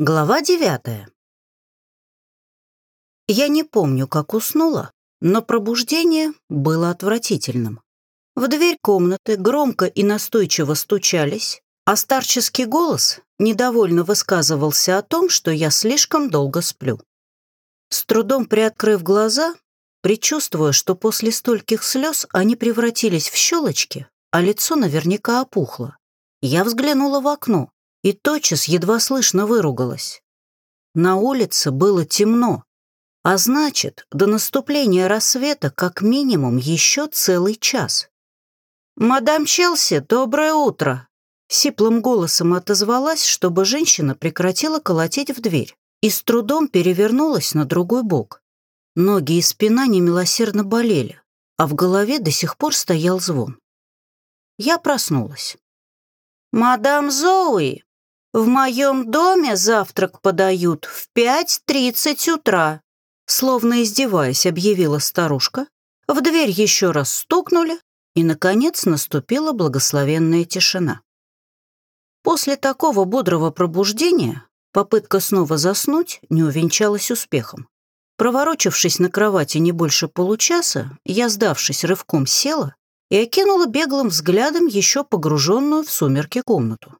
Глава девятая. Я не помню, как уснула, но пробуждение было отвратительным. В дверь комнаты громко и настойчиво стучались, а старческий голос недовольно высказывался о том, что я слишком долго сплю. С трудом приоткрыв глаза, предчувствуя, что после стольких слез они превратились в щелочки, а лицо наверняка опухло, я взглянула в окно и тотчас едва слышно выругалась. На улице было темно, а значит, до наступления рассвета как минимум еще целый час. «Мадам Челси, доброе утро!» Сиплым голосом отозвалась, чтобы женщина прекратила колотить в дверь и с трудом перевернулась на другой бок. Ноги и спина немилосердно болели, а в голове до сих пор стоял звон. Я проснулась. «Мадам Зоуи, в моем доме завтрак подают в пять тридцать утра», словно издеваясь, объявила старушка. В дверь еще раз стукнули, и, наконец, наступила благословенная тишина. После такого бодрого пробуждения попытка снова заснуть не увенчалась успехом. Проворочившись на кровати не больше получаса, я, сдавшись рывком, села и окинула беглым взглядом еще погруженную в сумерки комнату.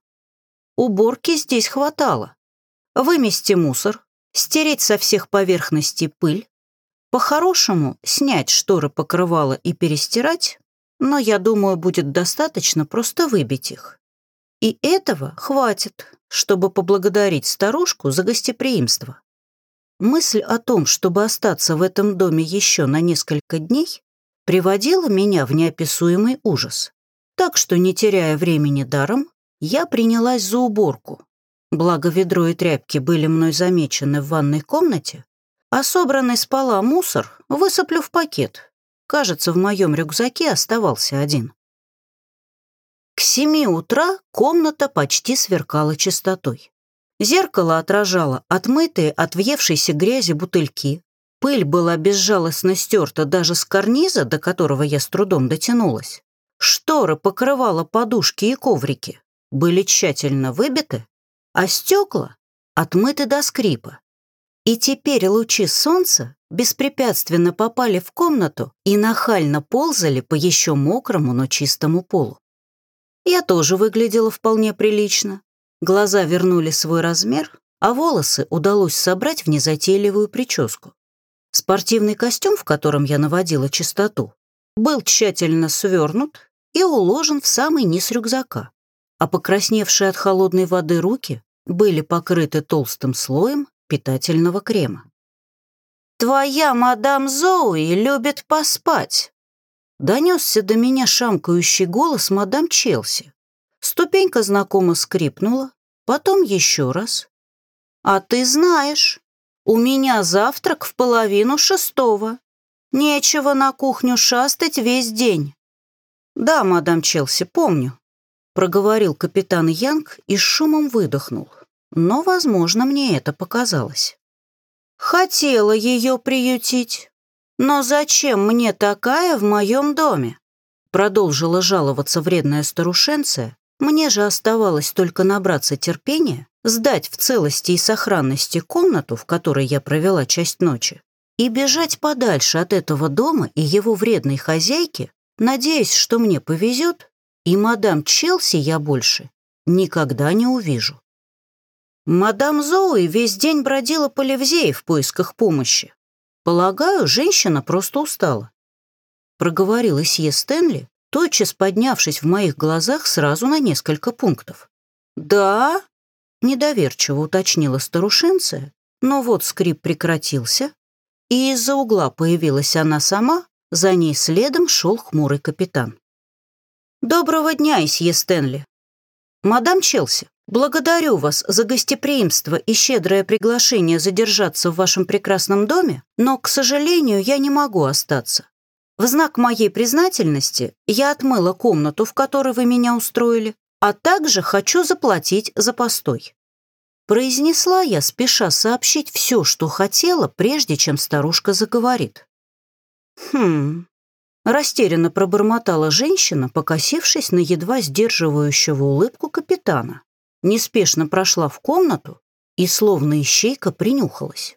Уборки здесь хватало. Вымести мусор, стереть со всех поверхностей пыль, по-хорошему снять шторы покрывала и перестирать, но, я думаю, будет достаточно просто выбить их. И этого хватит, чтобы поблагодарить старушку за гостеприимство. Мысль о том, чтобы остаться в этом доме еще на несколько дней, приводила меня в неописуемый ужас. Так что, не теряя времени даром, я принялась за уборку. Благо ведро и тряпки были мной замечены в ванной комнате, а собранный с пола мусор высыплю в пакет. Кажется, в моем рюкзаке оставался один. К семи утра комната почти сверкала чистотой. Зеркало отражало отмытые от въевшейся грязи бутыльки. Пыль была безжалостно стерта даже с карниза, до которого я с трудом дотянулась. Шторы покрывала подушки и коврики были тщательно выбиты, а стекла отмыты до скрипа. И теперь лучи солнца беспрепятственно попали в комнату и нахально ползали по еще мокрому, но чистому полу. Я тоже выглядела вполне прилично. Глаза вернули свой размер, а волосы удалось собрать в незатейливую прическу. Спортивный костюм, в котором я наводила чистоту, был тщательно свернут и уложен в самый низ рюкзака а покрасневшие от холодной воды руки были покрыты толстым слоем питательного крема. «Твоя мадам Зоуи любит поспать», — донесся до меня шамкающий голос мадам Челси. Ступенька знакомо скрипнула, потом еще раз. «А ты знаешь, у меня завтрак в половину шестого. Нечего на кухню шастать весь день». «Да, мадам Челси, помню», проговорил капитан Янг и с шумом выдохнул. Но, возможно, мне это показалось. Хотела ее приютить. Но зачем мне такая в моем доме? Продолжила жаловаться вредная старушенция. Мне же оставалось только набраться терпения, сдать в целости и сохранности комнату, в которой я провела часть ночи, и бежать подальше от этого дома и его вредной хозяйки, надеясь, что мне повезет, и мадам Челси я больше никогда не увижу. Мадам Зоуи весь день бродила по Левзее в поисках помощи. Полагаю, женщина просто устала. Проговорила Сье Стэнли, тотчас поднявшись в моих глазах сразу на несколько пунктов. «Да?» — недоверчиво уточнила старушенция, но вот скрип прекратился, и из-за угла появилась она сама, за ней следом шел хмурый капитан. «Доброго дня, Исье Стэнли. Мадам Челси, благодарю вас за гостеприимство и щедрое приглашение задержаться в вашем прекрасном доме, но, к сожалению, я не могу остаться. В знак моей признательности я отмыла комнату, в которой вы меня устроили, а также хочу заплатить за постой». Произнесла я, спеша сообщить все, что хотела, прежде чем старушка заговорит. «Хм, Растерянно пробормотала женщина, покосившись на едва сдерживающего улыбку капитана. Неспешно прошла в комнату и словно ищейка принюхалась.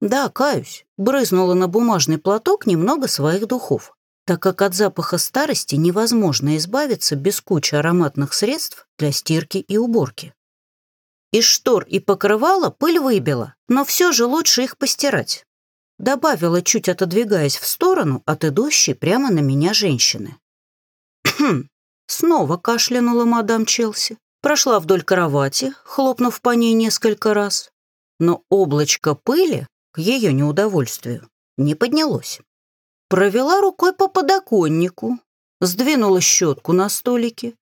Да, каюсь, брызнула на бумажный платок немного своих духов, так как от запаха старости невозможно избавиться без кучи ароматных средств для стирки и уборки. Из штор и покрывала пыль выбила, но все же лучше их постирать. Добавила, чуть отодвигаясь в сторону от идущей прямо на меня женщины. «Хм!» Снова кашлянула мадам Челси. Прошла вдоль кровати, хлопнув по ней несколько раз. Но облачко пыли, к ее неудовольствию, не поднялось. Провела рукой по подоконнику, сдвинула щетку на столике,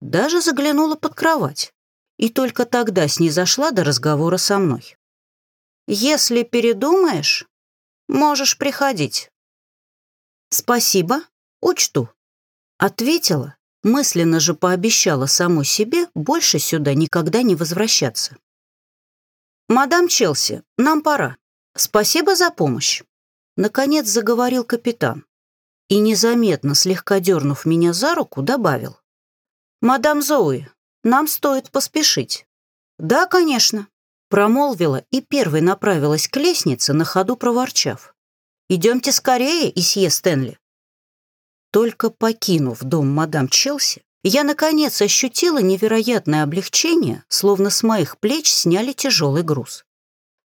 даже заглянула под кровать. И только тогда снизошла до разговора со мной. «Если передумаешь, можешь приходить». «Спасибо, учту», — ответила, мысленно же пообещала самой себе больше сюда никогда не возвращаться. «Мадам Челси, нам пора. Спасибо за помощь», — наконец заговорил капитан и, незаметно слегка дернув меня за руку, добавил. «Мадам Зоуи, нам стоит поспешить». «Да, конечно», — промолвила и первой направилась к лестнице, на ходу проворчав. «Идемте скорее, Исье Стэнли». Только покинув дом мадам Челси, я, наконец, ощутила невероятное облегчение, словно с моих плеч сняли тяжелый груз.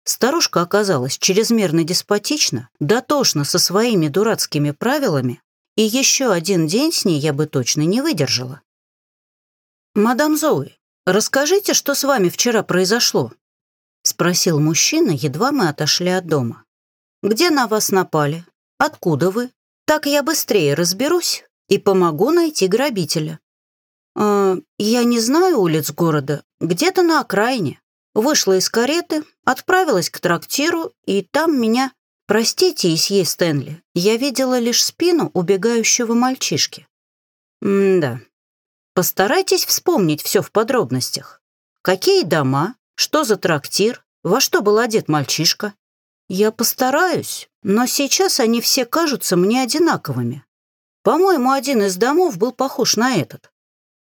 Старушка оказалась чрезмерно деспотична, дотошна со своими дурацкими правилами, и еще один день с ней я бы точно не выдержала. «Мадам Зоуи, расскажите, что с вами вчера произошло?» — спросил мужчина, едва мы отошли от дома. «Где на вас напали? Откуда вы? Так я быстрее разберусь и помогу найти грабителя. Э, я не знаю улиц города, где-то на окраине. Вышла из кареты, отправилась к трактиру, и там меня... Простите, Исье Стэнли, я видела лишь спину убегающего мальчишки. М-да. Постарайтесь вспомнить все в подробностях. Какие дома, что за трактир, во что был одет мальчишка. Я постараюсь, но сейчас они все кажутся мне одинаковыми. По-моему, один из домов был похож на этот.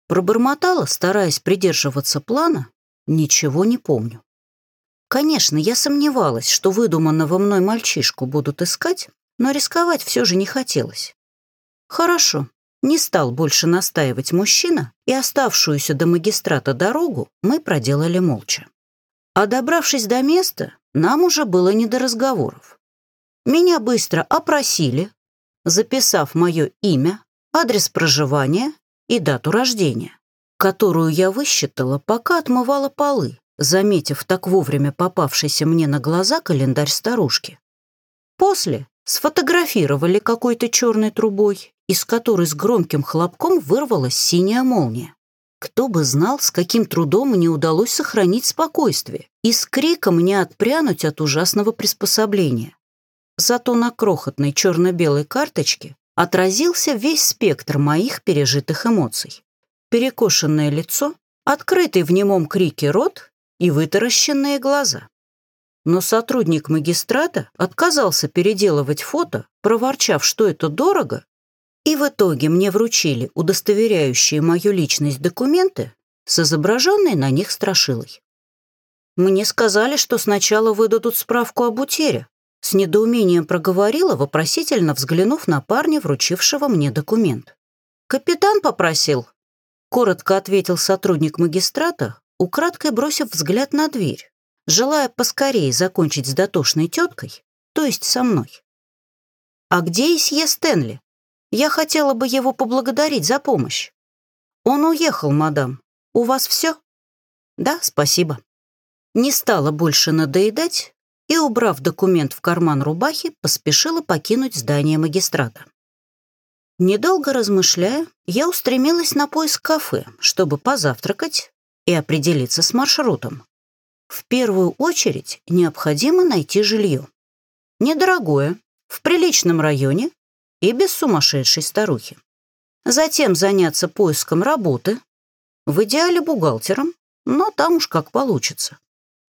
Пробормотала, стараясь придерживаться плана, ничего не помню. Конечно, я сомневалась, что выдуманного мной мальчишку будут искать, но рисковать все же не хотелось. Хорошо, не стал больше настаивать мужчина, и оставшуюся до магистрата дорогу мы проделали молча. А добравшись до места, нам уже было не до разговоров. Меня быстро опросили, записав мое имя, адрес проживания и дату рождения, которую я высчитала, пока отмывала полы, заметив так вовремя попавшийся мне на глаза календарь старушки. После сфотографировали какой-то черной трубой, из которой с громким хлопком вырвалась синяя молния. Кто бы знал, с каким трудом мне удалось сохранить спокойствие и с криком не отпрянуть от ужасного приспособления. Зато на крохотной черно-белой карточке отразился весь спектр моих пережитых эмоций. Перекошенное лицо, открытый в немом крике рот и вытаращенные глаза. Но сотрудник магистрата отказался переделывать фото, проворчав, что это дорого, и в итоге мне вручили удостоверяющие мою личность документы с изображенной на них страшилой. Мне сказали, что сначала выдадут справку об утере, с недоумением проговорила, вопросительно взглянув на парня, вручившего мне документ. «Капитан попросил», — коротко ответил сотрудник магистрата, украдкой бросив взгляд на дверь, желая поскорее закончить с дотошной теткой, то есть со мной. «А где Исье Стэнли? Я хотела бы его поблагодарить за помощь». «Он уехал, мадам. У вас все?» «Да, спасибо». Не стала больше надоедать, и, убрав документ в карман рубахи, поспешила покинуть здание магистрата. Недолго размышляя, я устремилась на поиск кафе, чтобы позавтракать и определиться с маршрутом. В первую очередь необходимо найти жилье. Недорогое, в приличном районе и без сумасшедшей старухи. Затем заняться поиском работы, в идеале бухгалтером, но там уж как получится.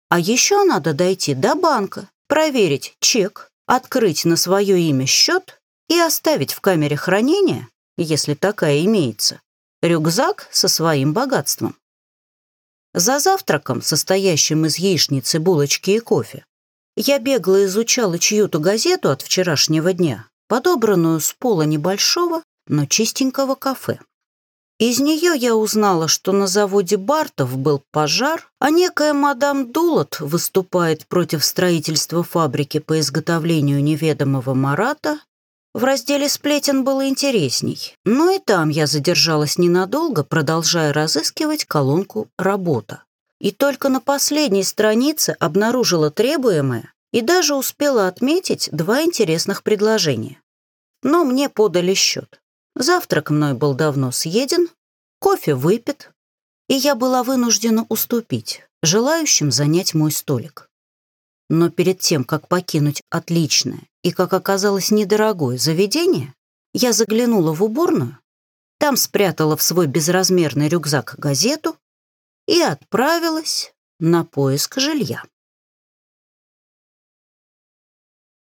А еще надо дойти до банка, проверить чек, открыть на свое имя счет и оставить в камере хранения, если такая имеется, рюкзак со своим богатством. За завтраком, состоящим из яичницы, булочки и кофе, я бегло изучала чью-то газету от вчерашнего дня, подобранную с пола небольшого, но чистенького кафе. Из нее я узнала, что на заводе Бартов был пожар, а некая мадам Дулот выступает против строительства фабрики по изготовлению неведомого Марата. В разделе сплетен было интересней, но и там я задержалась ненадолго, продолжая разыскивать колонку «Работа». И только на последней странице обнаружила требуемое и даже успела отметить два интересных предложения. Но мне подали счет. Завтрак мной был давно съеден, кофе выпит, и я была вынуждена уступить желающим занять мой столик. Но перед тем, как покинуть отличное и, как оказалось, недорогое заведение, я заглянула в уборную, там спрятала в свой безразмерный рюкзак газету и отправилась на поиск жилья.